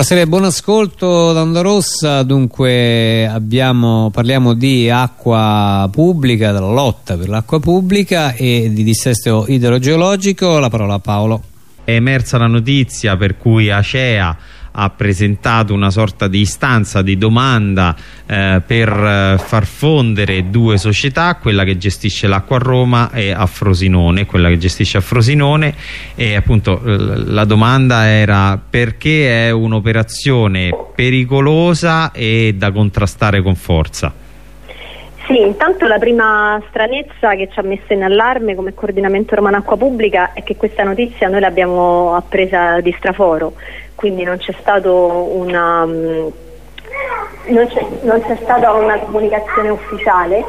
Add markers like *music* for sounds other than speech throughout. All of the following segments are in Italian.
Buonasera e buon ascolto da Onda Rossa, dunque abbiamo, parliamo di acqua pubblica, della lotta per l'acqua pubblica e di dissesto idrogeologico, la parola a Paolo. È emersa la notizia per cui Acea ha presentato una sorta di istanza di domanda eh, per eh, far fondere due società, quella che gestisce l'acqua a Roma e a Frosinone, quella che gestisce a Frosinone e appunto la domanda era perché è un'operazione pericolosa e da contrastare con forza. Sì, intanto la prima stranezza che ci ha messo in allarme come coordinamento Romano Acqua Pubblica è che questa notizia noi l'abbiamo appresa di straforo, quindi non c'è una mm, stata una comunicazione ufficiale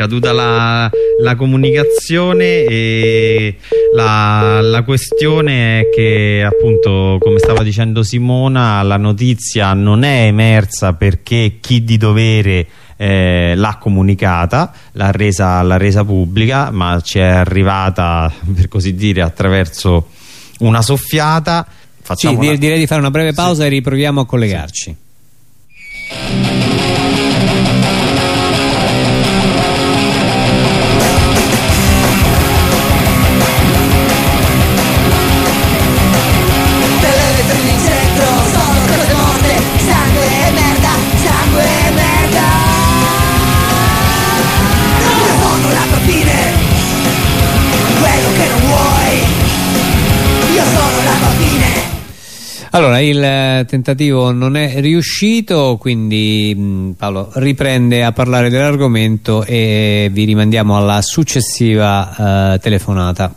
caduta la, la comunicazione e la, la, questione è che appunto come stava dicendo Simona la notizia non è emersa perché chi di dovere eh, l'ha comunicata, l'ha resa, resa, pubblica, ma ci è arrivata per così dire attraverso una soffiata. Facciamo sì, una... direi di fare una breve pausa sì. e riproviamo a collegarci. Sì. Allora, il eh, tentativo non è riuscito, quindi mm, Paolo riprende a parlare dell'argomento e vi rimandiamo alla successiva uh, telefonata.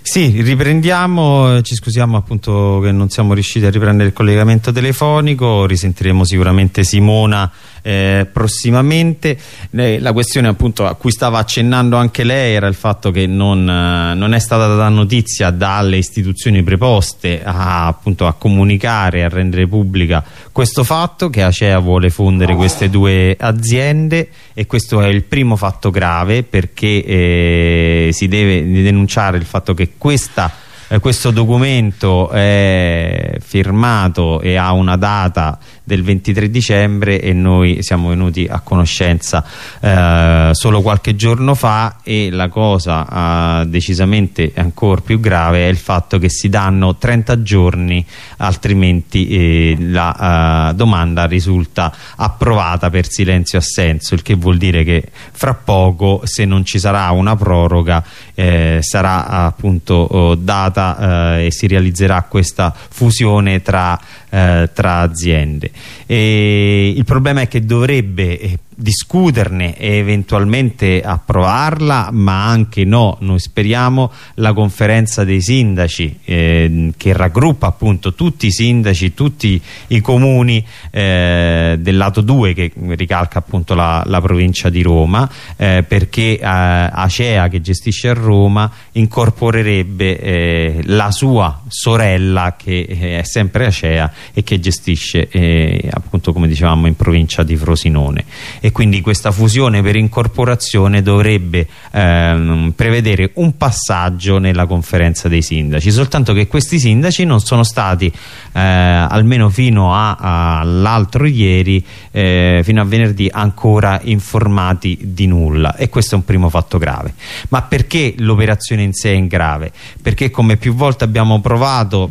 Sì, riprendiamo, ci scusiamo appunto che non siamo riusciti a riprendere il collegamento telefonico, risentiremo sicuramente Simona eh, prossimamente. La questione appunto a cui stava accennando anche lei era il fatto che non, eh, non è stata data notizia dalle istituzioni preposte a, appunto, a comunicare, a rendere pubblica questo fatto che Acea vuole fondere queste due aziende e questo è il primo fatto grave perché eh, si deve denunciare il fatto che questa eh, questo documento è firmato e ha una data del 23 dicembre e noi siamo venuti a conoscenza eh, solo qualche giorno fa e la cosa eh, decisamente ancora più grave è il fatto che si danno 30 giorni altrimenti eh, la eh, domanda risulta approvata per silenzio assenso il che vuol dire che fra poco se non ci sarà una proroga eh, sarà appunto oh, data eh, e si realizzerà questa fusione tra eh, tra aziende. E il problema è che dovrebbe eh, discuterne e eventualmente approvarla ma anche no, noi speriamo la conferenza dei sindaci eh, che raggruppa appunto tutti i sindaci, tutti i comuni eh, del lato 2 che ricalca appunto la, la provincia di Roma eh, perché eh, Acea che gestisce a Roma incorporerebbe eh, la sua sorella che eh, è sempre Acea e che gestisce appunto come dicevamo in provincia di Frosinone. e quindi questa fusione per incorporazione dovrebbe ehm, prevedere un passaggio nella conferenza dei sindaci. Soltanto che questi sindaci non sono stati eh, almeno fino all'altro ieri eh, fino a venerdì ancora informati di nulla. E questo è un primo fatto grave. Ma perché l'operazione in sé è grave? perché come più volte abbiamo provato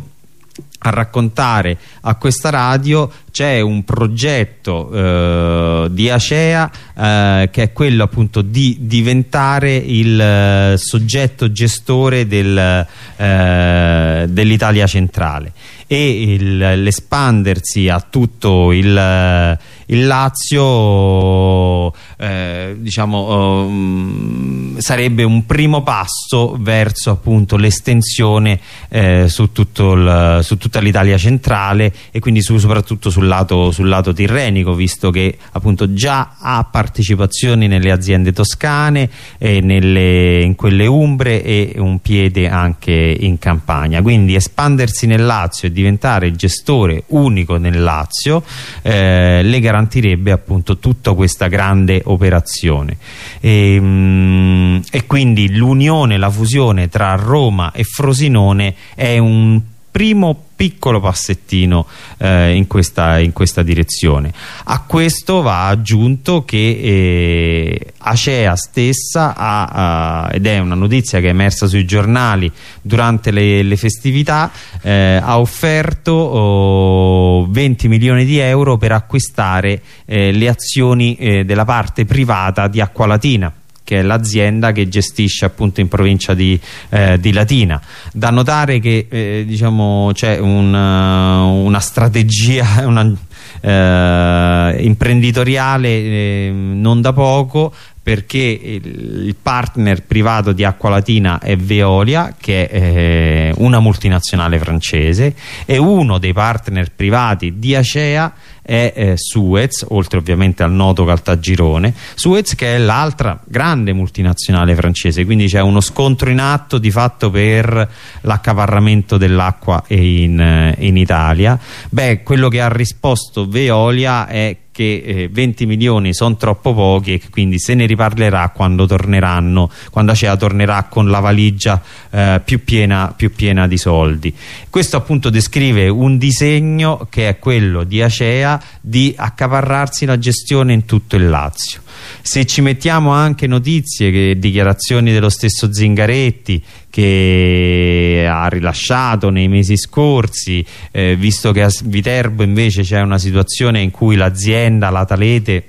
a raccontare a questa radio c'è un progetto eh, di Acea eh, che è quello appunto di diventare il eh, soggetto gestore del, eh, dell'Italia centrale. E l'espandersi a tutto il, il Lazio eh, diciamo um, sarebbe un primo passo verso appunto l'estensione eh, su, su, tutta l'Italia centrale e quindi su, soprattutto sul lato, sul lato tirrenico visto che appunto già ha partecipazioni nelle aziende toscane e nelle, in quelle umbre e un piede anche in campagna quindi espandersi nel Lazio e diventare gestore unico nel Lazio eh, le garantirebbe appunto tutta questa grande operazione. E, mh, ehm, e quindi l'unione, la fusione tra Roma e Frosinone è un primo piccolo passettino eh, in, questa, in, questa, direzione. A questo va aggiunto che eh, Acea stessa ha, uh, ed è una notizia che è emersa sui giornali durante le, le festività, eh, ha offerto oh, 20 milioni di euro per acquistare eh, le azioni eh, della parte privata di Acqualatina che è l'azienda che gestisce appunto in provincia di, eh, di Latina. Da notare che eh, diciamo, c'è un, uh, una strategia *laughs* una, eh, imprenditoriale eh, non da poco perché il, partner privato di Acqualatina è Veolia che è eh, una multinazionale francese e uno dei partner privati di Acea è eh, Suez, oltre ovviamente al noto Caltagirone, Suez che è l'altra grande multinazionale francese, quindi c'è uno scontro in atto di fatto per l'accaparramento dell'acqua in, eh, in Italia. Beh, quello che ha risposto Veolia è che eh, 20 milioni sono troppo pochi e quindi se ne riparlerà quando torneranno quando Acea tornerà con la valigia eh, più, piena, più piena di soldi. Questo appunto descrive un disegno che è quello di Acea di accaparrarsi la gestione in tutto il Lazio se ci mettiamo anche notizie che, dichiarazioni dello stesso Zingaretti che ha rilasciato nei mesi scorsi eh, visto che a Viterbo invece c'è una situazione in cui l'azienda, la Talete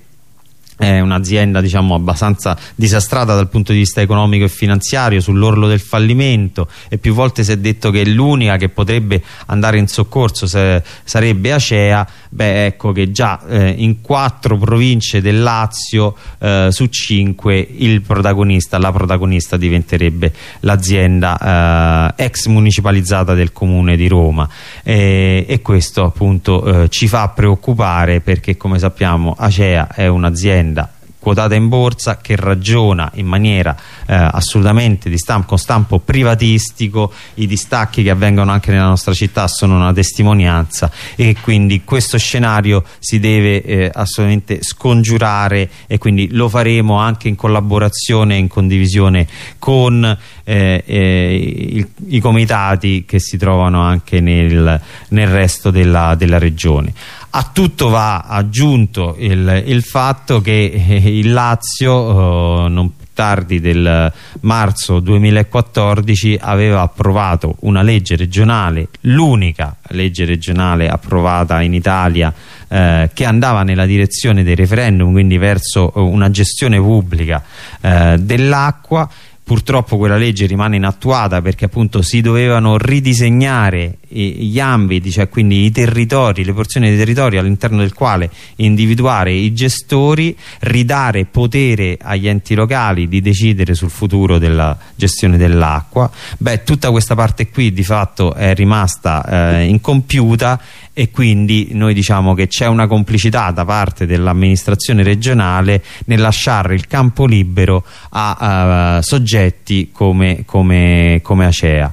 è un'azienda diciamo abbastanza disastrata dal punto di vista economico e finanziario sull'orlo del fallimento. E più volte si è detto che l'unica che potrebbe andare in soccorso se, sarebbe Acea. Beh ecco che già eh, in quattro province del Lazio eh, su cinque il protagonista, la protagonista diventerebbe l'azienda eh, ex municipalizzata del comune di Roma. E, e questo appunto eh, ci fa preoccupare perché come sappiamo Acea è un'azienda azienda quotata in borsa che ragiona in maniera eh, assolutamente di stampo, con stampo privatistico. I distacchi che avvengono anche nella nostra città sono una testimonianza e quindi questo scenario si deve eh, assolutamente scongiurare e quindi lo faremo anche in collaborazione e in condivisione con eh, eh il, i comitati che si trovano anche nel, nel resto della, della regione a tutto va aggiunto il, il fatto che eh, il Lazio eh, non tardi del marzo 2014 aveva approvato una legge regionale, l'unica legge regionale approvata in Italia eh, che andava nella direzione dei referendum, quindi verso una gestione pubblica eh, dell'acqua purtroppo quella legge rimane inattuata perché appunto si dovevano ridisegnare gli ambiti, cioè quindi i territori, le porzioni dei territori all'interno del quale individuare i gestori, ridare potere agli enti locali di decidere sul futuro della gestione dell'acqua. Beh, tutta questa parte qui di fatto è rimasta eh, incompiuta e quindi noi diciamo che c'è una complicità da parte dell'amministrazione regionale nel lasciare il campo libero a uh, soggetti come, come, come Acea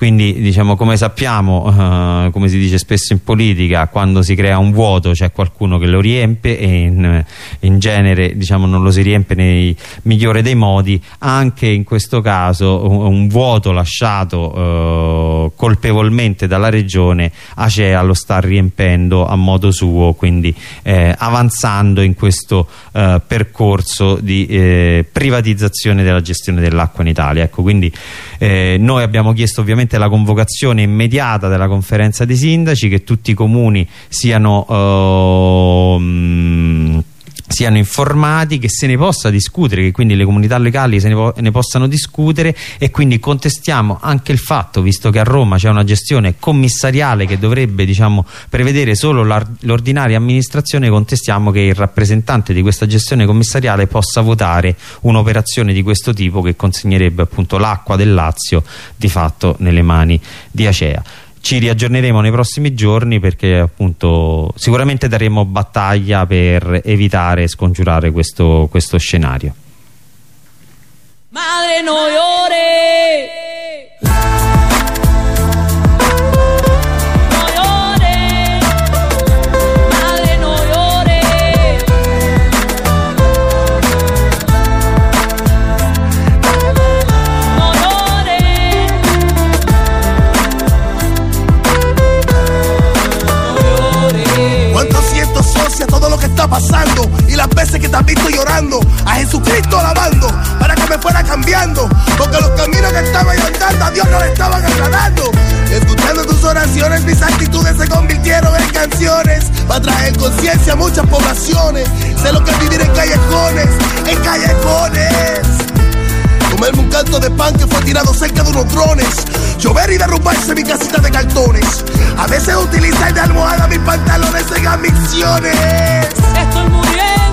quindi diciamo come sappiamo uh, come si dice spesso in politica quando si crea un vuoto c'è qualcuno che lo riempie e in, in genere diciamo non lo si riempie nei migliore dei modi. Anche in questo caso un, un vuoto lasciato uh, colpevolmente dalla regione Acea lo sta riempendo a modo suo quindi eh, avanzando in questo uh, percorso di eh, privatizzazione della gestione dell'acqua in Italia. Ecco quindi eh, noi abbiamo chiesto ovviamente la convocazione immediata della conferenza dei sindaci che tutti i comuni siano uh, siano informati, che se ne possa discutere, che quindi le comunità locali se ne, po ne, possano discutere e quindi contestiamo anche il fatto, visto che a Roma c'è una gestione commissariale che dovrebbe diciamo, prevedere solo l'ordinaria amministrazione, contestiamo che il rappresentante di questa gestione commissariale possa votare un'operazione di questo tipo che consegnerebbe appunto l'acqua del Lazio di fatto nelle mani di Acea ci riaggiorneremo nei prossimi giorni perché appunto sicuramente daremo battaglia per evitare e scongiurare questo, questo scenario. Madre pasando y las veces que te has visto llorando, a Jesucristo alabando para que me fuera cambiando, porque los caminos que estaba yo andando a Dios no le estaban agradando. Escuchando tus oraciones, mis actitudes se convirtieron en canciones para traer conciencia a muchas poblaciones. Sé lo que es vivir en callejones, en callejones. Comerme un canto de pan que fue tirado cerca de unos drones. Llover y derrumbarse mi casita de cartones. A veces utilizar de almohada mis pantalones en admicciones. Estoy muriendo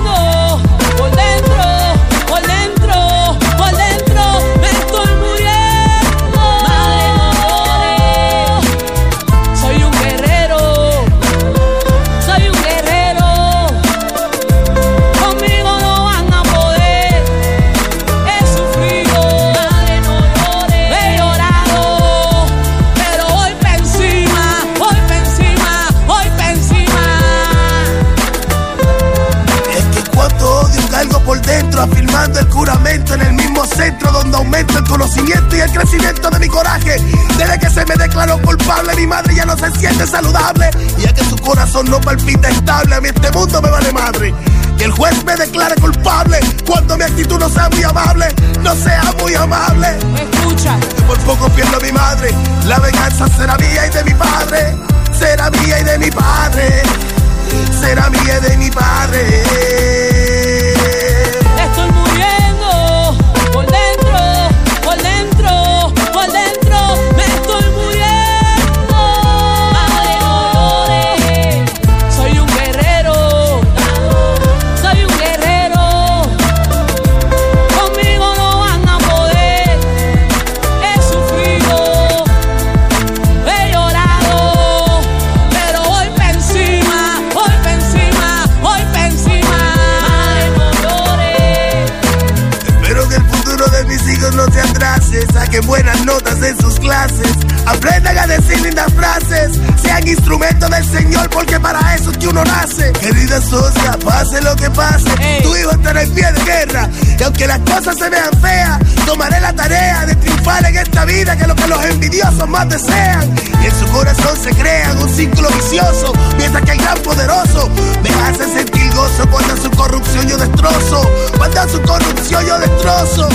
saquen buenas notas en sus clases, aprendan a decir lindas frases, sean instrumentos del Señor porque para eso es que uno nace. Querida socia, pase lo que pase, Ey. tu hijo estará en pie de guerra y aunque las cosas se vean feas, tomaré la tarea de triunfar en esta vida que es lo que los envidiosos más desean. Y en su corazón se crean un círculo vicioso, mientras que el gran poderoso me hace sentir gozo cuando su corrupción yo destrozo, cuando su corrupción yo destrozo.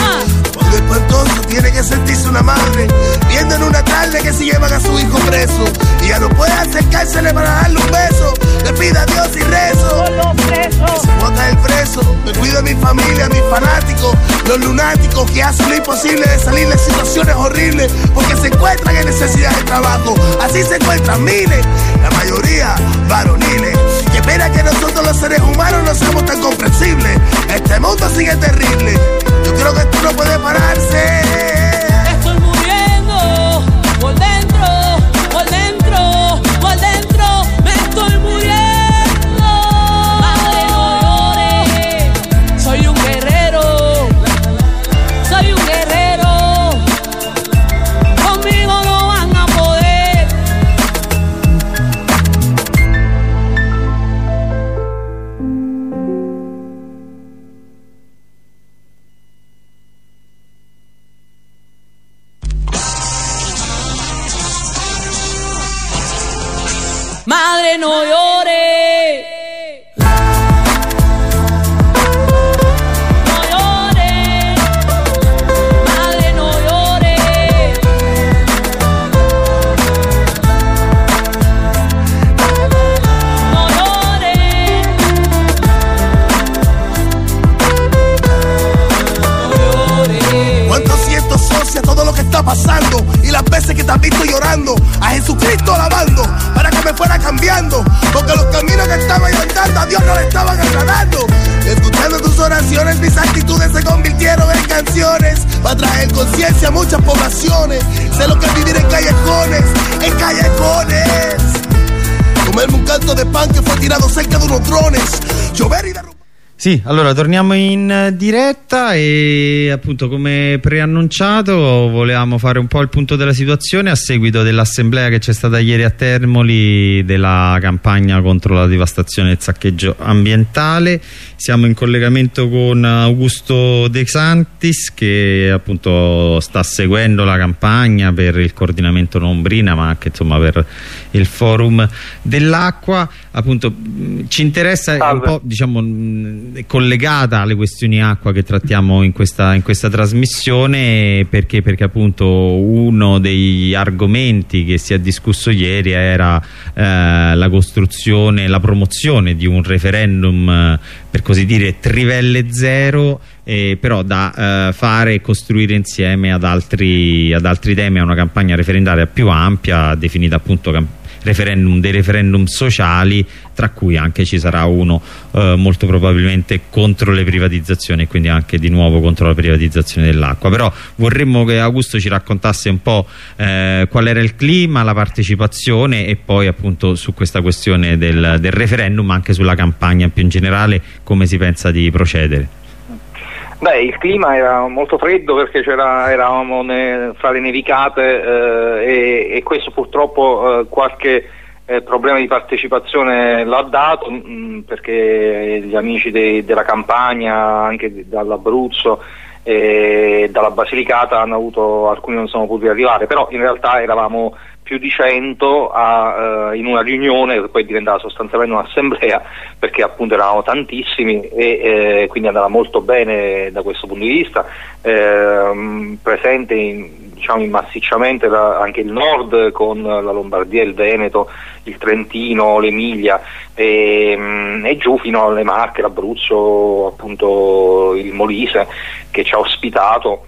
Cuando espantoso tiene que sentirse una madre, viendo en una tarde que se llevan a su hijo preso, y ya no puede acercársele para darle un beso, le pide a Dios y rezo. Que se bota el preso, me cuido de mi familia, mis fanáticos, los lunáticos que hacen lo imposible de salir de situaciones horribles porque se encuentran en necesidad de trabajo. Así se encuentran miles, la mayoría varoniles. Pena que nosotros los seres humanos no seamos tan comprensibles. Este mundo sigue terrible. Yo creo que esto no puede pararse. Sì, allora torniamo in diretta e appunto come preannunciato volevamo fare un po' il punto della situazione a seguito dell'assemblea che c'è stata ieri a Termoli della campagna contro la devastazione e il saccheggio ambientale. Siamo in collegamento con Augusto De Santis che appunto sta seguendo la campagna per il coordinamento Nombrina ma anche insomma per il forum dell'acqua. Appunto ci interessa un Salve. po' diciamo collegata alle questioni acqua che trattiamo in questa, in questa trasmissione perché, perché, appunto uno degli argomenti che si è discusso ieri era eh, la costruzione, la promozione di un referendum eh, per così dire trivelle zero eh, però da eh, fare e costruire insieme ad altri, ad altri temi. A una campagna referendaria più ampia definita appunto referendum, dei referendum sociali tra cui anche ci sarà uno eh, molto probabilmente contro le privatizzazioni e quindi anche di nuovo contro la privatizzazione dell'acqua. Però vorremmo che Augusto ci raccontasse un po' eh, qual era il clima, la partecipazione e poi appunto su questa questione del, del referendum anche sulla campagna più in generale come si pensa di procedere Beh, il clima era molto freddo perché eravamo fra le nevicate eh, e, e, questo purtroppo eh, qualche eh, problema di partecipazione l'ha dato mh, mm, perché gli amici de, della campagna, anche dall'Abruzzo e dalla Basilicata hanno avuto, alcuni non sono potuti arrivare, però in realtà eravamo più di 100 a, uh, in una riunione che poi diventava sostanzialmente un'assemblea perché appunto eravamo tantissimi e eh, quindi andava molto bene da questo punto di vista. Eh, presente in, diciamo, massicciamente da, anche il nord con la Lombardia, il Veneto, il Trentino, l'Emilia e, mm, e, giù fino alle Marche, l'Abruzzo, appunto il Molise che ci ha ospitato.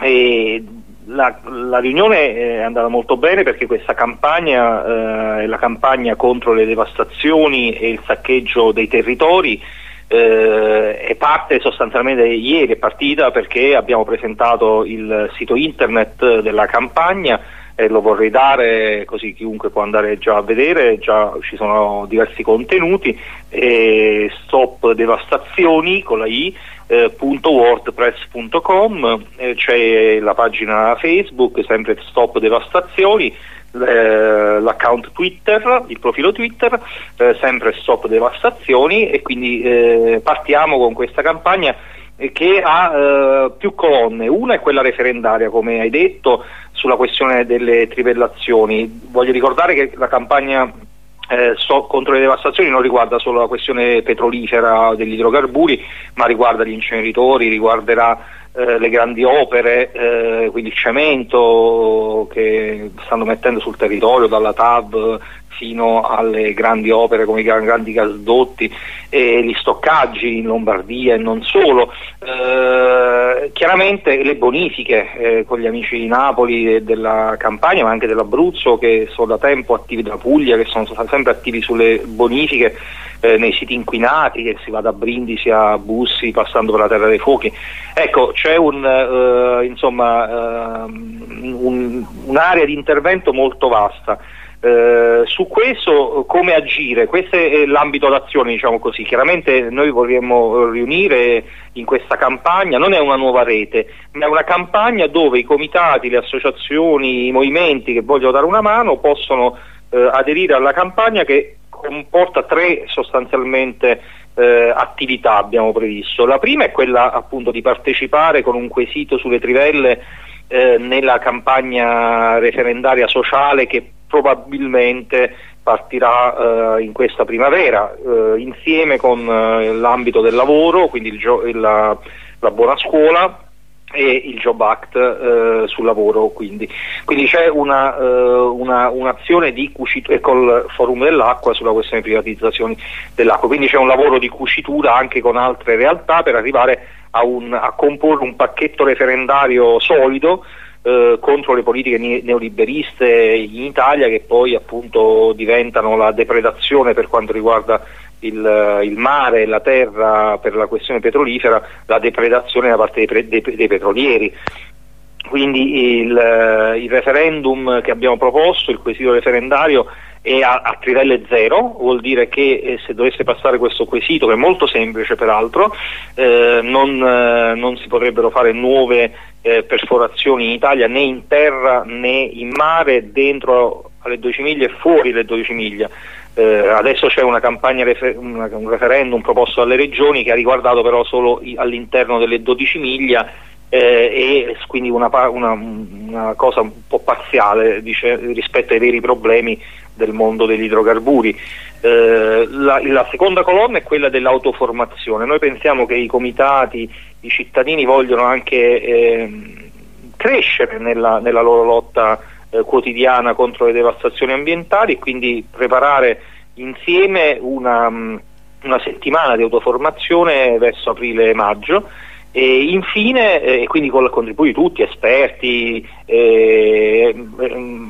E la, la, riunione è andata molto bene perché questa campagna eh, la campagna contro le devastazioni e il saccheggio dei territori eh, è parte sostanzialmente ieri, è partita perché abbiamo presentato il sito internet della campagna e lo vorrei dare così chiunque può andare già a vedere, già ci sono diversi contenuti, eh, Stop Devastazioni con la I, eh, .wordpress.com, eh, c'è la pagina Facebook, sempre Stop Devastazioni, eh, l'account Twitter, il profilo Twitter, eh, sempre Stop Devastazioni e quindi eh, partiamo con questa campagna che ha eh, più colonne, una è quella referendaria come hai detto sulla questione delle trivellazioni, voglio ricordare che la campagna eh, so, contro le devastazioni non riguarda solo la questione petrolifera degli idrocarburi ma riguarda gli inceneritori, riguarderà eh, le grandi opere, eh, quindi il cemento che stanno mettendo sul territorio dalla TAV fino alle grandi opere come i grandi gasdotti e gli stoccaggi in Lombardia e non solo. Eh, chiaramente le bonifiche eh, con gli amici di Napoli e della Campania ma anche dell'Abruzzo che sono da tempo attivi della Puglia, che sono sempre attivi sulle bonifiche eh, nei siti inquinati, che si va da Brindisi a Bussi passando per la Terra dei Fuochi. Ecco, c'è un, eh, insomma, un, un'area di intervento molto vasta. Eh, su questo come agire? Questo è l'ambito d'azione, diciamo così. Chiaramente noi vorremmo riunire in questa campagna, non è una nuova rete, ma è una campagna dove i comitati, le associazioni, i movimenti che vogliono dare una mano possono eh, aderire alla campagna che comporta tre sostanzialmente eh, attività abbiamo previsto. La prima è quella appunto di partecipare con un quesito sulle trivelle eh, nella campagna referendaria sociale che probabilmente partirà eh, in questa primavera eh, insieme con eh, l'ambito del lavoro, quindi il la, la buona scuola e il Job Act eh, sul lavoro quindi, quindi c'è eh, una, un'azione di cucitura col forum dell'acqua sulla questione di privatizzazioni dell'acqua. Quindi c'è un lavoro di cucitura anche con altre realtà per arrivare a, un, a comporre un pacchetto referendario solido eh, contro le politiche neoliberiste in Italia che poi appunto diventano la depredazione per quanto riguarda il, il mare e la terra per la questione petrolifera, la depredazione da parte dei, dei, dei petrolieri. Quindi il, il, referendum che abbiamo proposto, il quesito referendario, è a, a trivelle zero, vuol dire che eh, se dovesse passare questo quesito, che è molto semplice peraltro, eh, non, eh, non, si potrebbero fare nuove eh, perforazioni in Italia né in terra né in mare, dentro alle 12 miglia e fuori le 12 miglia. Eh, adesso c'è una campagna, un referendum proposto dalle regioni che ha riguardato però solo all'interno delle 12 miglia eh, e quindi una, una, una, cosa un po' parziale dice, rispetto ai veri problemi del mondo degli idrocarburi. Eh, la, la, seconda colonna è quella dell'autoformazione. Noi pensiamo che i comitati, i cittadini vogliono anche eh, crescere nella, nella, loro lotta eh, quotidiana contro le devastazioni ambientali e quindi preparare insieme una, una settimana di autoformazione verso aprile e maggio e infine, eh, e quindi con il contributo di tutti, esperti, eh,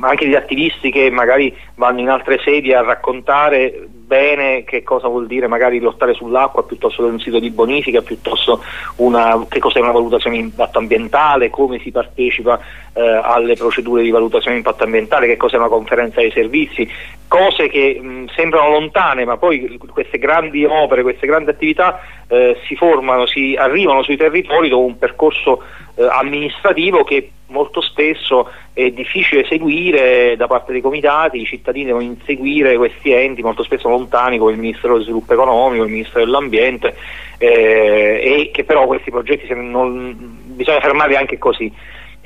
anche di attivisti che magari vanno in altre sedi a raccontare bene che cosa vuol dire magari lottare sull'acqua piuttosto che un sito di bonifica, piuttosto una, che cos'è una valutazione di impatto ambientale, come si partecipa eh, alle procedure di valutazione di impatto ambientale, che cos'è una conferenza dei servizi, cose che mh, sembrano lontane ma poi queste grandi opere, queste grandi attività eh, si formano, si arrivano sui territori dopo un percorso eh, amministrativo che molto spesso è difficile seguire da parte dei comitati, i cittadini devono inseguire questi enti molto spesso lontani come il Ministero dello Sviluppo Economico, il Ministero dell'Ambiente eh, e che però questi progetti non, bisogna fermarli anche così.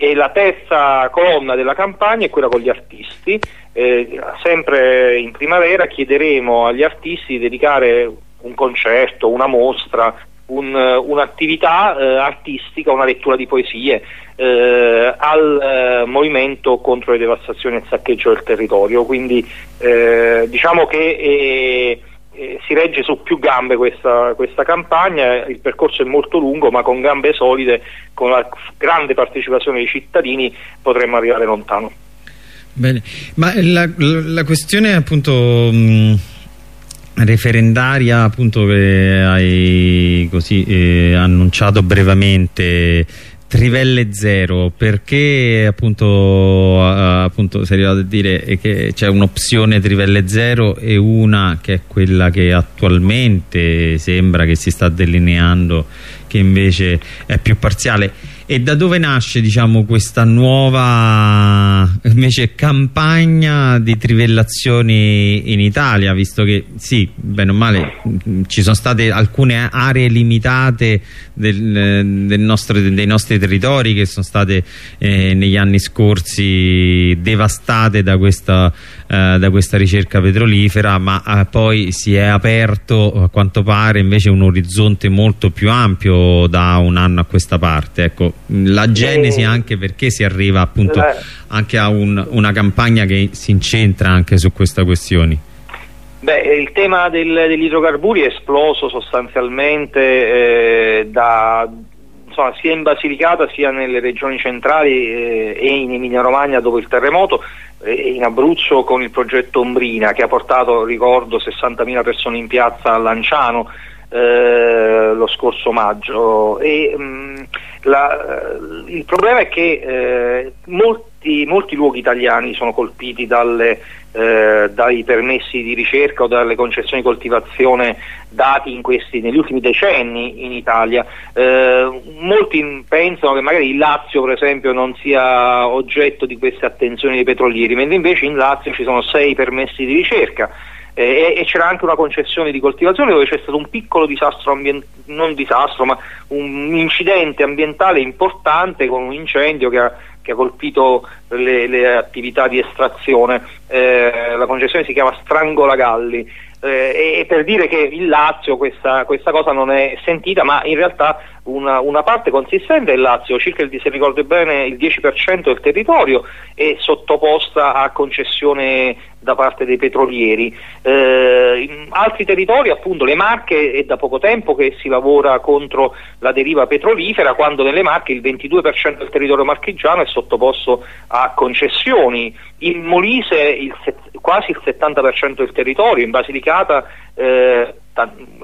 E la terza colonna della campagna è quella con gli artisti, eh, sempre in primavera chiederemo agli artisti di dedicare un concerto, una mostra, un, un'attività eh, artistica, una lettura di poesie eh, al eh, movimento contro le devastazioni e il saccheggio del territorio. Quindi eh, diciamo che eh, eh, si regge su più gambe questa, questa, campagna, il percorso è molto lungo ma con gambe solide, con la grande partecipazione dei cittadini potremmo arrivare lontano. Bene, ma la, la questione appunto... Mh referendaria appunto che hai così eh, annunciato brevemente Trivelle Zero. Perché appunto, appunto sei arrivato a dire che c'è un'opzione Trivelle Zero e una che è quella che attualmente sembra che si sta delineando che invece è più parziale e da dove nasce diciamo, questa nuova invece, campagna di trivellazioni in Italia? Visto che sì, bene o male ci sono state alcune aree limitate del, del nostro, dei nostri territori che sono state eh, negli anni scorsi devastate da questa, eh, da questa ricerca petrolifera ma eh, poi si è aperto a quanto pare invece un orizzonte molto più ampio da un anno a questa parte. Ecco la genesi anche perché si arriva appunto anche a un, una campagna che si incentra anche su queste questioni? Beh, il tema del, degli idrocarburi è esploso sostanzialmente eh, da, insomma, sia in Basilicata sia nelle regioni centrali eh, e in Emilia Romagna dopo il terremoto in Abruzzo con il progetto Ombrina che ha portato, ricordo, 60.000 persone in piazza a Lanciano eh, lo scorso maggio. E, mh, mm, la, eh, il problema è che eh, molti, molti, luoghi italiani sono colpiti dalle, eh, dai permessi di ricerca o dalle concessioni di coltivazione dati questi, negli ultimi decenni in Italia. Eh, molti pensano che magari il Lazio per esempio non sia oggetto di queste attenzioni dei petrolieri, mentre invece in Lazio ci sono sei permessi di ricerca eh, e, c'era anche una concessione di coltivazione dove c'è stato un piccolo disastro non disastro, ma un incidente ambientale importante con un incendio che ha, che ha colpito le, le, attività di estrazione. Eh, la concessione si chiama Strangolagalli. Eh, e per dire che il Lazio questa, questa, cosa non è sentita, ma in realtà una, una parte consistente del Lazio, circa il, se ricordo bene il 10% del territorio, è sottoposta a concessione da parte dei petrolieri. Eh, in altri territori, appunto le Marche, è da poco tempo che si lavora contro la deriva petrolifera, quando nelle Marche il 22% del territorio marchigiano è sottoposto a concessioni. In Molise il, quasi il 70% del territorio, in Basilicata eh,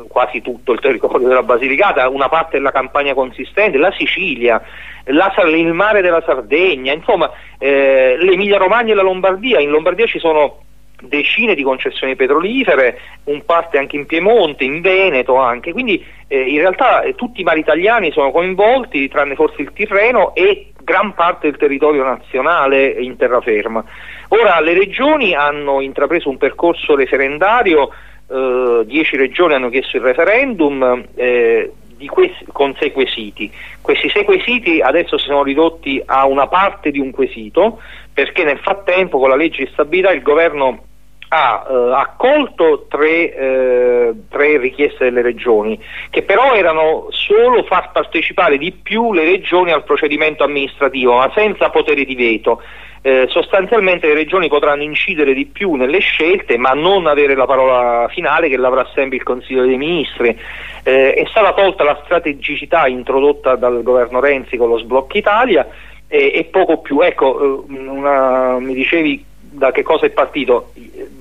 quasi tutto il territorio della Basilicata, una parte della campagna consistente, la Sicilia, la, il mare della Sardegna, insomma eh, l'Emilia Romagna e la Lombardia. In Lombardia ci sono decine di concessioni petrolifere, un parte anche in Piemonte, in Veneto anche, quindi eh, in realtà eh, tutti i mari italiani sono coinvolti, tranne forse il Tirreno e gran parte del territorio nazionale in terraferma. Ora le regioni hanno intrapreso un percorso referendario, eh, 10 regioni hanno chiesto il referendum, eh, questi, con sei quesiti. Questi sei quesiti adesso si sono ridotti a una parte di un quesito perché nel frattempo con la legge di stabilità il governo ha eh, accolto tre, eh, tre, richieste delle regioni, che però erano solo far partecipare di più le regioni al procedimento amministrativo, ma senza potere di veto. Eh, sostanzialmente le regioni potranno incidere di più nelle scelte, ma non avere la parola finale che l'avrà sempre il Consiglio dei Ministri. Eh, è stata tolta la strategicità introdotta dal governo Renzi con lo sblocco Italia e poco più. Ecco, eh, una, mi dicevi da che cosa è partito?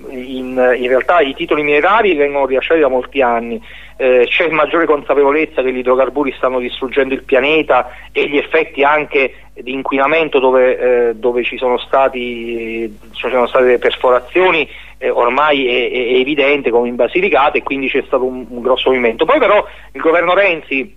In, in, realtà i titoli minerari vengono rilasciati da molti anni, eh, c'è maggiore consapevolezza che gli idrocarburi stanno distruggendo il pianeta e gli effetti anche di inquinamento dove, eh, dove ci, sono stati, ci sono state perforazioni eh, ormai è, è, evidente come in Basilicata e quindi c'è stato un, un grosso movimento. Poi però il governo Renzi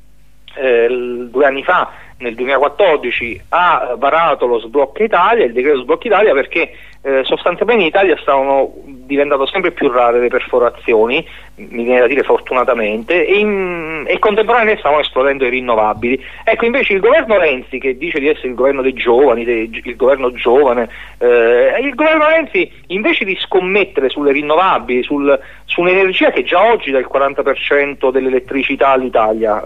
eh, due anni fa nel 2014 ha varato lo sblocco Italia, il decreto sblocco Italia perché eh, sostanzialmente in Italia stavano diventando sempre più rare le perforazioni, mi viene da dire fortunatamente, e, in, e contemporaneamente stavano esplodendo i rinnovabili. Ecco invece il governo Renzi, che dice di essere il governo dei giovani, dei, il governo giovane, eh, il governo Renzi invece di scommettere sulle rinnovabili, sul, su un'energia che già oggi dà il 40% dell'elettricità all'Italia,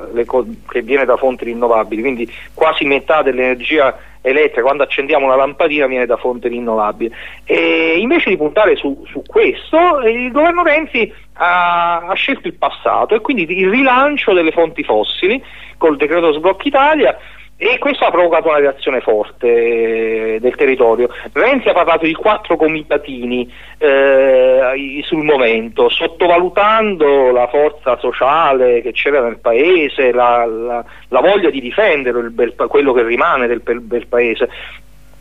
che viene da fonti rinnovabili, quindi quasi metà dell'energia elettrica, quando accendiamo una lampadina viene da fonte rinnovabile. E invece di puntare su, su questo, il governo Renzi ha, ha, scelto il passato e quindi il rilancio delle fonti fossili col decreto Sblocchi Italia e questo ha provocato una reazione forte eh, del territorio. Renzi ha parlato di quattro comitatini eh, sul momento, sottovalutando la forza sociale che c'era nel paese, la, la, la voglia di difendere bel, quello che rimane del bel paese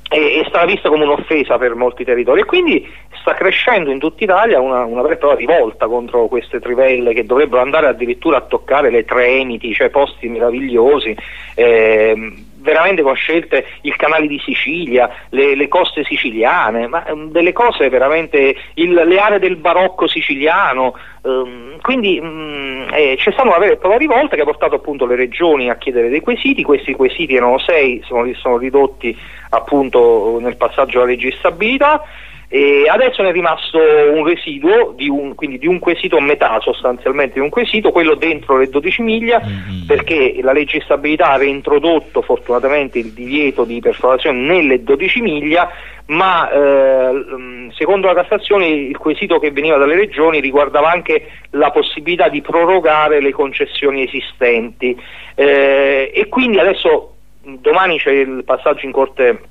è stata vista come un'offesa per molti territori. E quindi sta crescendo in tutta Italia una, una vera e propria rivolta contro queste trivelle che dovrebbero andare addirittura a toccare le Tremiti, cioè posti meravigliosi, eh, veramente con scelte il canale di Sicilia, le, le coste siciliane, ma um, delle cose veramente, il, le aree del barocco siciliano, um, quindi um, eh, c'è stata una vera e propria rivolta che ha portato appunto le regioni a chiedere dei quesiti, questi quesiti erano sei, sono, sono ridotti appunto nel passaggio alla legge di stabilità e adesso ne è rimasto un residuo, di un, quindi di un quesito a metà sostanzialmente di un quesito, quello dentro le 12 miglia, mm-hmm. perché la legge di stabilità ha reintrodotto fortunatamente il divieto di perforazione nelle 12 miglia, ma eh, secondo la Cassazione il quesito che veniva dalle regioni riguardava anche la possibilità di prorogare le concessioni esistenti eh, e quindi adesso domani c'è il passaggio in Corte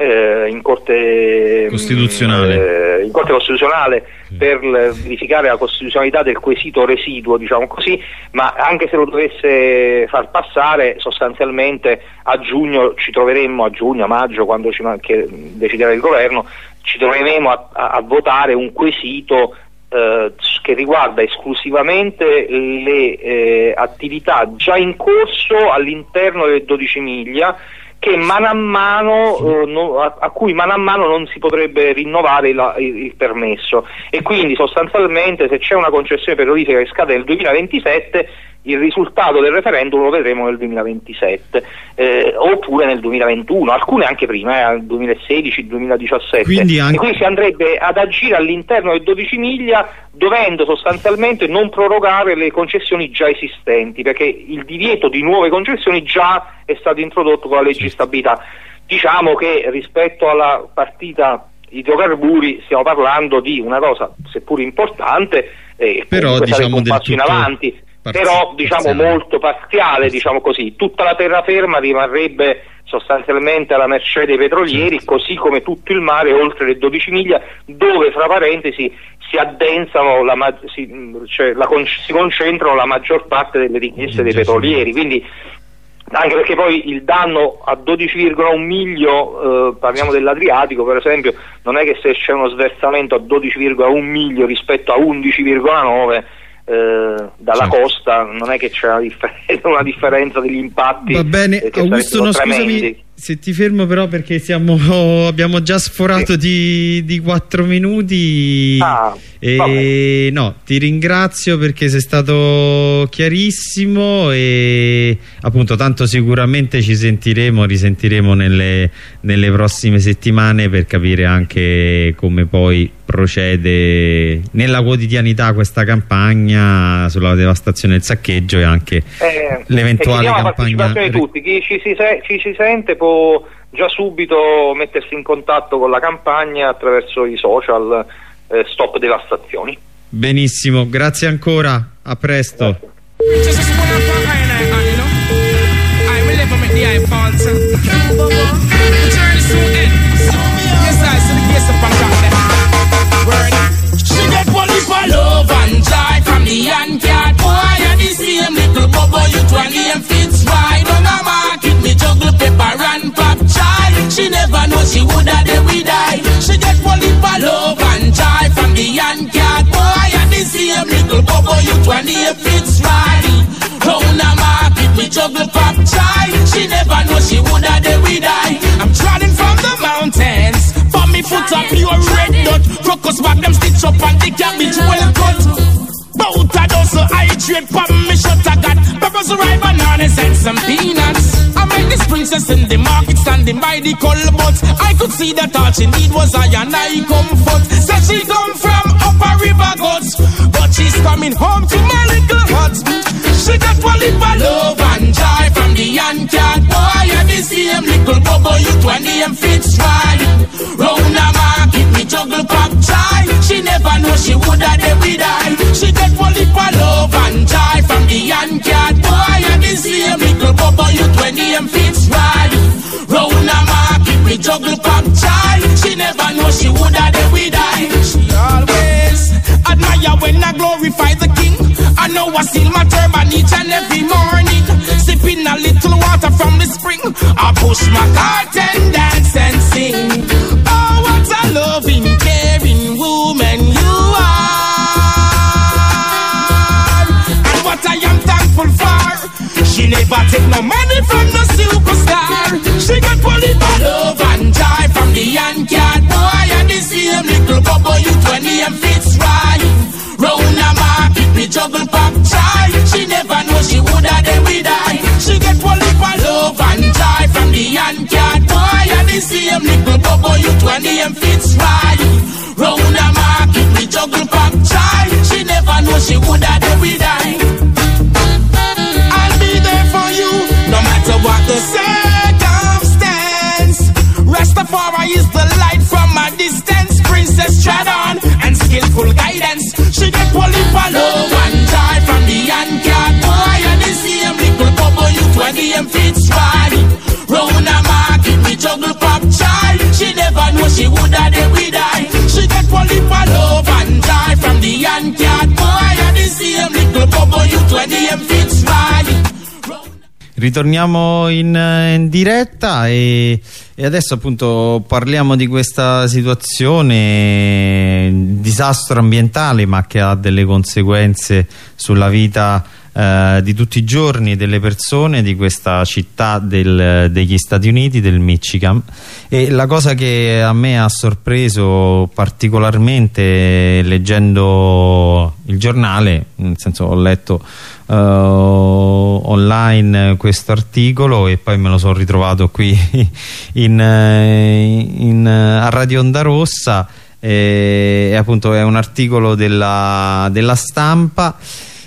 eh, in, corte, costituzionale. Eh, in corte costituzionale sì. per verificare la costituzionalità del quesito residuo, diciamo così, ma anche se lo dovesse far passare, sostanzialmente a giugno ci troveremmo, a giugno, a maggio, quando ci deciderà il governo, ci troveremo a, a, a votare un quesito eh, che riguarda esclusivamente le eh, attività già in corso all'interno delle 12 miglia a mano, eh, no, a, a, cui mano a mano non si potrebbe rinnovare la, il, il, permesso. E quindi sostanzialmente se c'è una concessione petrolifera che scade nel 2027 il risultato del referendum lo vedremo nel 2027 eh, oppure nel 2021, alcune anche prima, eh, 2016, 2017 quindi anche... e quindi si andrebbe ad agire all'interno delle 12 miglia dovendo sostanzialmente non prorogare le concessioni già esistenti perché il divieto di nuove concessioni già è stato introdotto con la legge di stabilità. Diciamo che rispetto alla partita idrocarburi stiamo parlando di una cosa seppur importante eh, però diciamo un passo in avanti però diciamo molto parziale, diciamo così. Tutta la terraferma rimarrebbe sostanzialmente alla mercé dei petrolieri, certo. così come tutto il mare oltre le 12 miglia, dove fra parentesi si addensano, la, si, cioè, la, si concentrano la maggior parte delle richieste dei petrolieri. Quindi anche perché poi il danno a 12,1 miglio, eh, parliamo dell'Adriatico per esempio, non è che se c'è uno sversamento a 12,1 miglio rispetto a 11,9 eh, dalla sì. costa non è che c'è una, differ *laughs* una, differenza degli impatti va bene Augusto no, scusami se ti fermo però perché siamo, *laughs* abbiamo già sforato di, di 4 minuti. Ah, e no, ti ringrazio perché sei stato chiarissimo e appunto tanto sicuramente ci sentiremo, risentiremo nelle, nelle prossime settimane per capire anche come poi procede nella quotidianità questa campagna sulla devastazione del saccheggio e anche Eh, l'eventuale campagna tutti, chi ci si, se- ci sente può già subito mettersi in contatto con la campagna attraverso i social eh, Stop Devastazioni. benissimo, grazie ancora a presto Just juggle pop chai. She never know she woulda then we die. I'm trotting from the mountains. For me foot up pure red dot. Crocus back them stitch up and the cabbage well cut. Bout a dozen hydrate pop me shut I got peppers, ripe bananas and some peanuts. I met this princess in the market standing by the cold but I could see that all she need was I and I comfort. Said she come from upper river gods, but she's coming home to my little hut. She got one lip of love and joy from the uncat boy and the same little bubble you twenty and fits right. Round the market me juggle pop chai. She never know she woulda then we die. She get one lip of love and joy from the uncat boy and the same little bubble you twenty and fits right. Round the market we juggle pop chai. She never know she woulda then we die. She always admire when I glorify the king. I seal my turban each and every morning. Sipping a little water from the spring. I push my cart and dance and sing. Oh, what a loving, caring woman you are. And what I am thankful for. She never take no money from the juggle pop chai. She never know she woulda then we die. She get plenty of love and joy from the uncat boy and the same little bubble you twenty and fits right. Round the market we juggle pop chai. She never know she woulda then we die. I'll be there for you, no matter what the circumstance. Rastafari is the light from a distance. Princess tread on and skillful guidance. She get pulling for love you twenty and fits right. Round the market we juggle pop chai. She never know she woulda then we die. She get pulling for love and joy from the uncat boy and the same little bubble you twenty and fits right. Ritorniamo in, in diretta e, e adesso appunto parliamo di questa situazione, disastro ambientale ma che ha delle conseguenze sulla vita eh, di tutti i giorni delle persone di questa città del- degli Stati Uniti, del Michigan. E la cosa che a me ha sorpreso particolarmente leggendo il giornale, nel senso ho letto eh, online questo articolo e poi me lo sono ritrovato qui *laughs* in, eh, in, eh, a Radio Onda Rossa e, e appunto è un articolo della, della stampa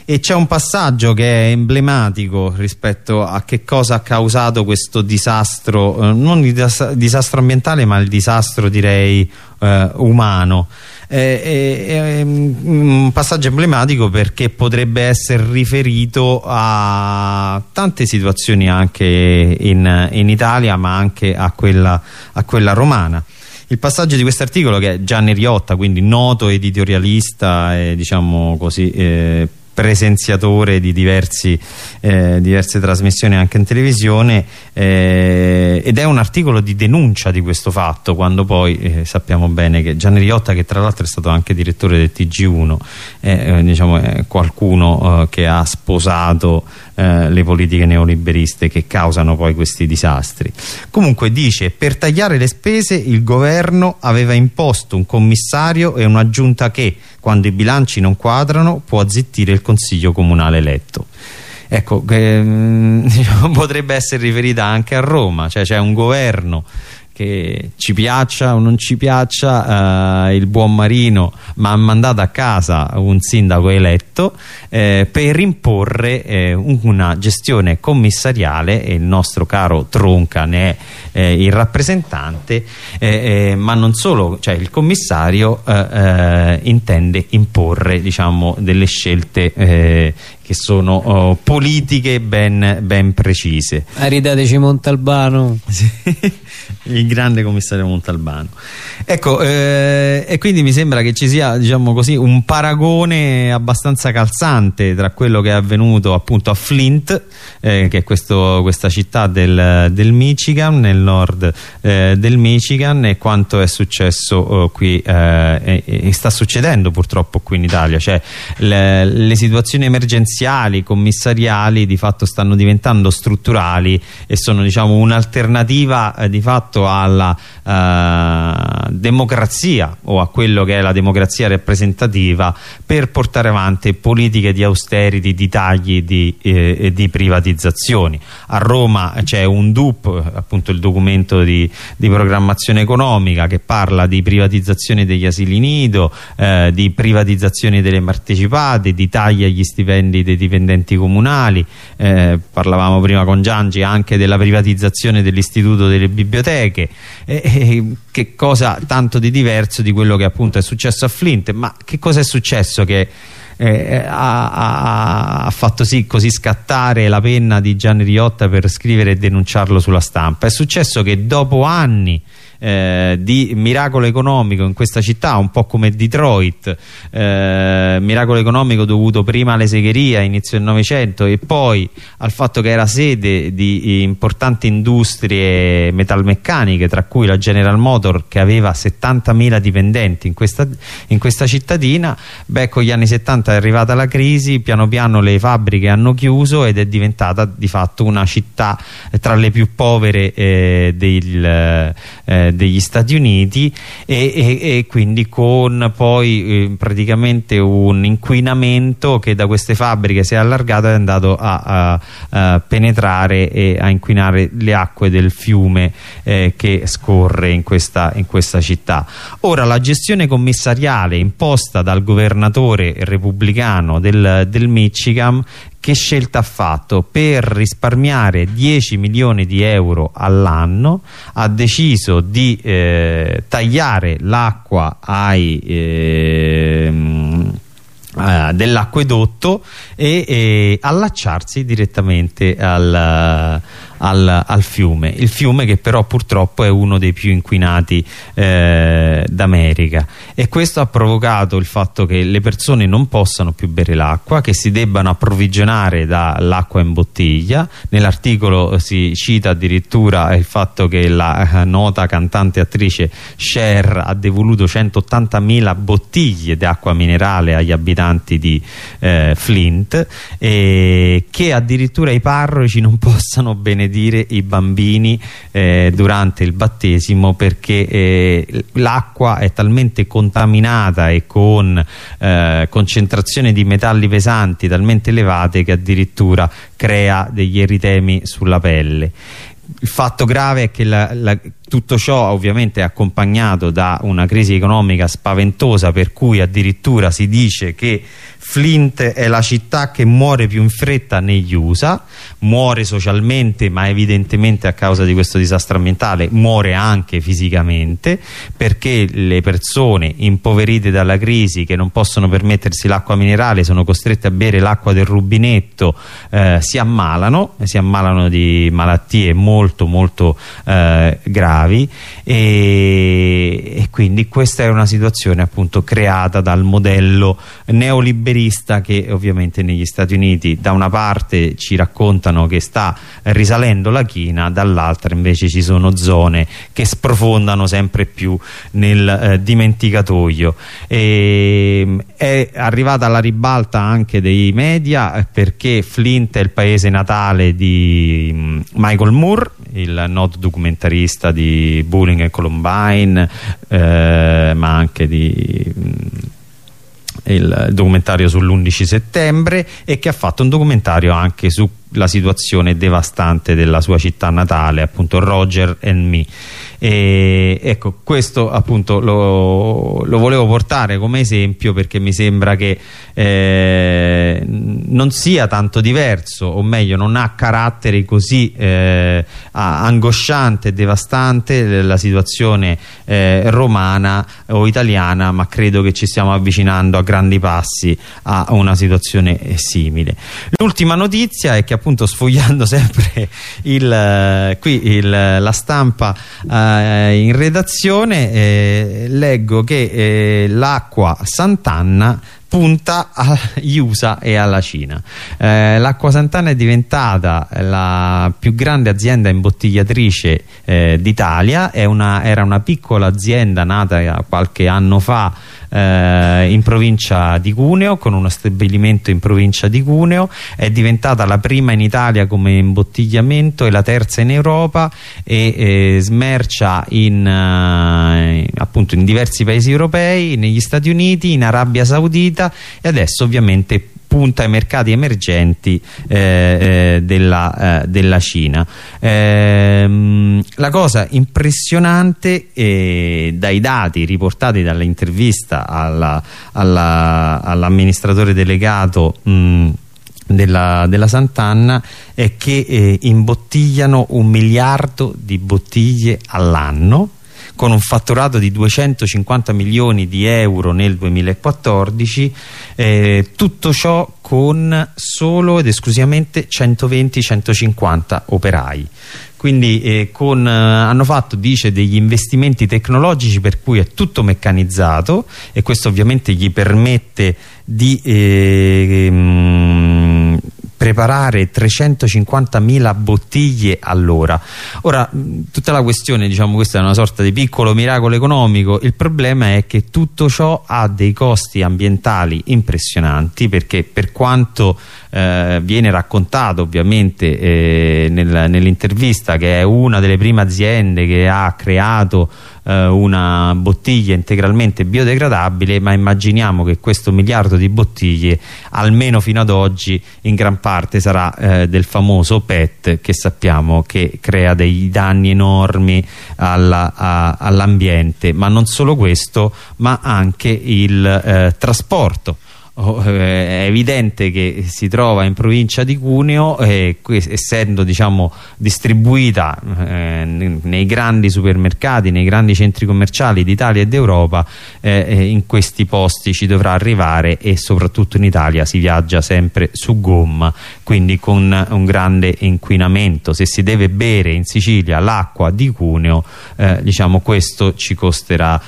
e c'è un passaggio che è emblematico rispetto a che cosa ha causato questo disastro eh, non il dis- disastro ambientale ma il disastro direi eh, umano. Eh, è, è un passaggio emblematico perché potrebbe essere riferito a tante situazioni anche in, in Italia ma anche a quella, a quella romana. Il passaggio di questo articolo che è Gianni Riotta quindi noto editorialista e diciamo così eh, presenziatore di diversi, eh, diverse trasmissioni anche in televisione eh, ed è un articolo di denuncia di questo fatto quando poi eh, sappiamo bene che Gianni Riotta che tra l'altro è stato anche direttore del TG1 è, diciamo, è qualcuno che ha sposato le politiche neoliberiste che causano poi questi disastri. Comunque dice per tagliare le spese il governo aveva imposto un commissario e una giunta che quando i bilanci non quadrano può zittire il consiglio comunale eletto. Ecco diciamo, *laughs* potrebbe essere riferita anche a Roma cioè c'è un governo che ci piaccia o non ci piaccia eh, il buon Marino ma ha mandato a casa un sindaco eletto eh, per imporre eh, una gestione commissariale e il nostro caro Tronca ne è eh, il rappresentante eh, eh, ma non solo cioè il commissario intende imporre diciamo delle scelte che sono oh, politiche ben, ben precise. Aridateci Montalbano. *laughs* il grande commissario Montalbano. Ecco, eh, e quindi mi sembra che ci sia diciamo così, un paragone abbastanza calzante tra quello che è avvenuto appunto a Flint, eh, che è questo, questa città del, del, Michigan, nel nord eh, del Michigan, e quanto è successo oh, qui eh, e, sta succedendo purtroppo qui in Italia, cioè le, le situazioni emergenziali esistenziali, commissariali di fatto stanno diventando strutturali e sono diciamo un'alternativa eh, di fatto alla eh, democrazia o a quello che è la democrazia rappresentativa per portare avanti politiche di austerity, di tagli di, eh, e di privatizzazioni. A Roma c'è un DUP, appunto il documento di, di, programmazione economica che parla di privatizzazione degli asili nido, eh, di privatizzazione delle partecipate, di tagli agli stipendi dei dipendenti comunali eh, parlavamo prima con Giangi anche della privatizzazione dell'istituto delle biblioteche eh, eh, che cosa tanto di diverso di quello che appunto è successo a Flint ma che cosa è successo che eh, ha, ha, fatto sì così scattare la penna di Gianni Riotta per scrivere e denunciarlo sulla stampa? È successo che dopo anni eh, di miracolo economico in questa città, un po' come Detroit, eh, miracolo economico dovuto prima alle segherie inizio del Novecento e poi al fatto che era sede di importanti industrie metalmeccaniche, tra cui la General Motor che aveva 70.000 dipendenti in questa, in questa cittadina, beh con gli anni 70 è arrivata la crisi, piano piano le fabbriche hanno chiuso ed è diventata di fatto una città tra le più povere eh, del, eh, degli Stati Uniti e, e, e quindi con poi eh, praticamente un inquinamento che da queste fabbriche si è allargato e è andato a, a, a penetrare e a inquinare le acque del fiume eh, che scorre in questa, in questa città. Ora la gestione commissariale imposta dal governatore repubblicano del, del Michigan che scelta ha fatto? Per risparmiare 10 milioni di euro all'anno ha deciso di eh, tagliare l'acqua ai... Eh, Uh, dell'acquedotto e, e, allacciarsi direttamente al, al, al, fiume. Il fiume che però purtroppo è uno dei più inquinati eh, d'America. E questo ha provocato il fatto che le persone non possano più bere l'acqua che si debbano approvvigionare dall'acqua in bottiglia. Nell'articolo si cita addirittura il fatto che la eh, nota cantante attrice Cher ha devoluto 180.000 bottiglie di acqua minerale agli abitanti di eh, Flint e che addirittura i parroci non *laughs* possano benedire benedire i bambini eh, durante il battesimo perché eh, l'acqua è talmente contaminata e con eh, concentrazione di metalli pesanti talmente elevate che addirittura crea degli eritemi sulla pelle. Il fatto grave è che la, la, tutto ciò ovviamente è accompagnato da una crisi economica spaventosa per cui addirittura si dice che Flint è la città che muore più in fretta negli USA, muore socialmente ma evidentemente a causa di questo disastro ambientale muore anche fisicamente perché le persone impoverite dalla crisi che non possono permettersi l'acqua minerale sono costrette a bere l'acqua del rubinetto eh, si ammalano, si ammalano di malattie molto molto eh, gravi. E, e quindi questa è una situazione appunto creata dal modello neoliberista che ovviamente negli Stati Uniti da una parte ci raccontano che sta risalendo la china dall'altra invece ci sono zone che sprofondano sempre più nel eh, dimenticatoio. E, è arrivata alla ribalta anche dei media perché Flint è il paese natale di mm, Michael Moore il noto documentarista di Bullying e Columbine eh, ma anche di mh, il documentario sull'11 settembre e che ha fatto un documentario anche sulla situazione devastante della sua città natale appunto Roger and Me e ecco questo appunto lo, lo volevo portare come esempio perché mi sembra che eh, non sia tanto diverso o meglio non ha caratteri così eh, angosciante e devastante la situazione eh, romana o italiana ma credo che ci stiamo avvicinando a grandi passi a una situazione simile. L'ultima notizia è che appunto sfogliando *laughs* sempre il, qui il, la stampa eh, eh, in redazione eh, leggo che eh, l'acqua Sant'Anna punta agli *laughs* USA e alla Cina. Eh, L'Acqua Sant'Anna è diventata la più grande azienda imbottigliatrice eh, d'Italia, era una piccola azienda nata qualche anno fa eh, in provincia di Cuneo con uno stabilimento in provincia di Cuneo. È diventata la prima in Italia come imbottigliamento e la terza in Europa e eh, smercia in, eh, appunto in diversi paesi europei negli Stati Uniti, in Arabia Saudita e adesso ovviamente punta ai mercati emergenti eh, eh, della, eh, della, Cina. Ehm, la cosa impressionante eh, dai dati riportati dall'intervista all'amministratore all delegato mh, della, della Sant'Anna è che eh, imbottigliano un miliardo di bottiglie all'anno con un fatturato di 250 milioni di euro nel 2014 eh, tutto ciò con solo ed esclusivamente 120-150 operai. Quindi eh, con, eh, hanno fatto dice degli investimenti tecnologici per cui è tutto meccanizzato e questo ovviamente gli permette di eh, mh, preparare 350.000 bottiglie all'ora. Ora tutta la questione diciamo questa è una sorta di piccolo miracolo economico. Il problema è che tutto ciò ha dei costi ambientali impressionanti perché per quanto eh, viene raccontato ovviamente eh, nel, nell'intervista che è una delle prime aziende che ha creato eh, una bottiglia integralmente biodegradabile ma immaginiamo che questo miliardo di bottiglie almeno fino ad oggi in gran parte sarà eh, del famoso PET che sappiamo che crea dei danni enormi all'ambiente. All ma non solo questo ma anche il eh, trasporto oh, eh, è evidente che si trova in provincia di Cuneo eh, essendo diciamo, distribuita eh, nei grandi supermercati, nei grandi centri commerciali d'Italia e d'Europa eh, in questi posti ci dovrà arrivare e soprattutto in Italia si viaggia sempre su gomma quindi con un grande inquinamento. Se si deve bere in Sicilia l'acqua di Cuneo diciamo questo ci costerà,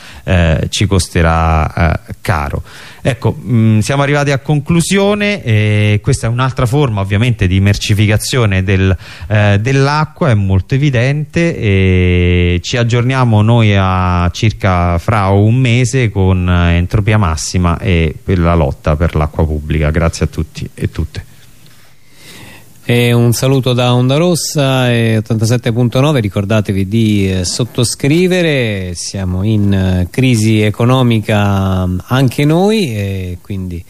ci costerà caro ecco mh, siamo arrivati a conclusione eh, questa è un'altra forma ovviamente di mercificazione del, eh, dell'acqua è molto evidente e ci aggiorniamo noi a circa fra un mese con eh, entropia massima e la lotta per l'acqua pubblica. Grazie a tutti e tutte e un saluto da Onda Rossa e 87.9, ricordatevi di eh, sottoscrivere, siamo in eh, crisi economica mm, anche noi e quindi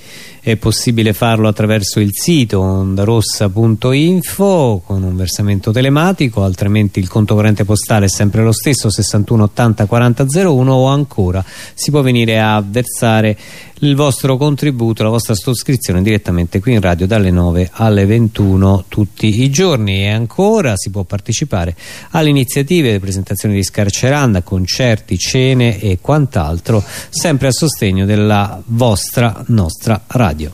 è possibile farlo attraverso il sito ondarossa.info con un versamento telematico altrimenti il conto corrente postale è sempre lo stesso 61 80 40 01 o ancora si può venire a versare il vostro contributo, la vostra sottoscrizione direttamente qui in radio dalle 9 alle 21 tutti i giorni. E ancora si può partecipare alle iniziative, presentazioni di scarceranda, concerti, cene e quant'altro sempre a sostegno della vostra nostra Radio.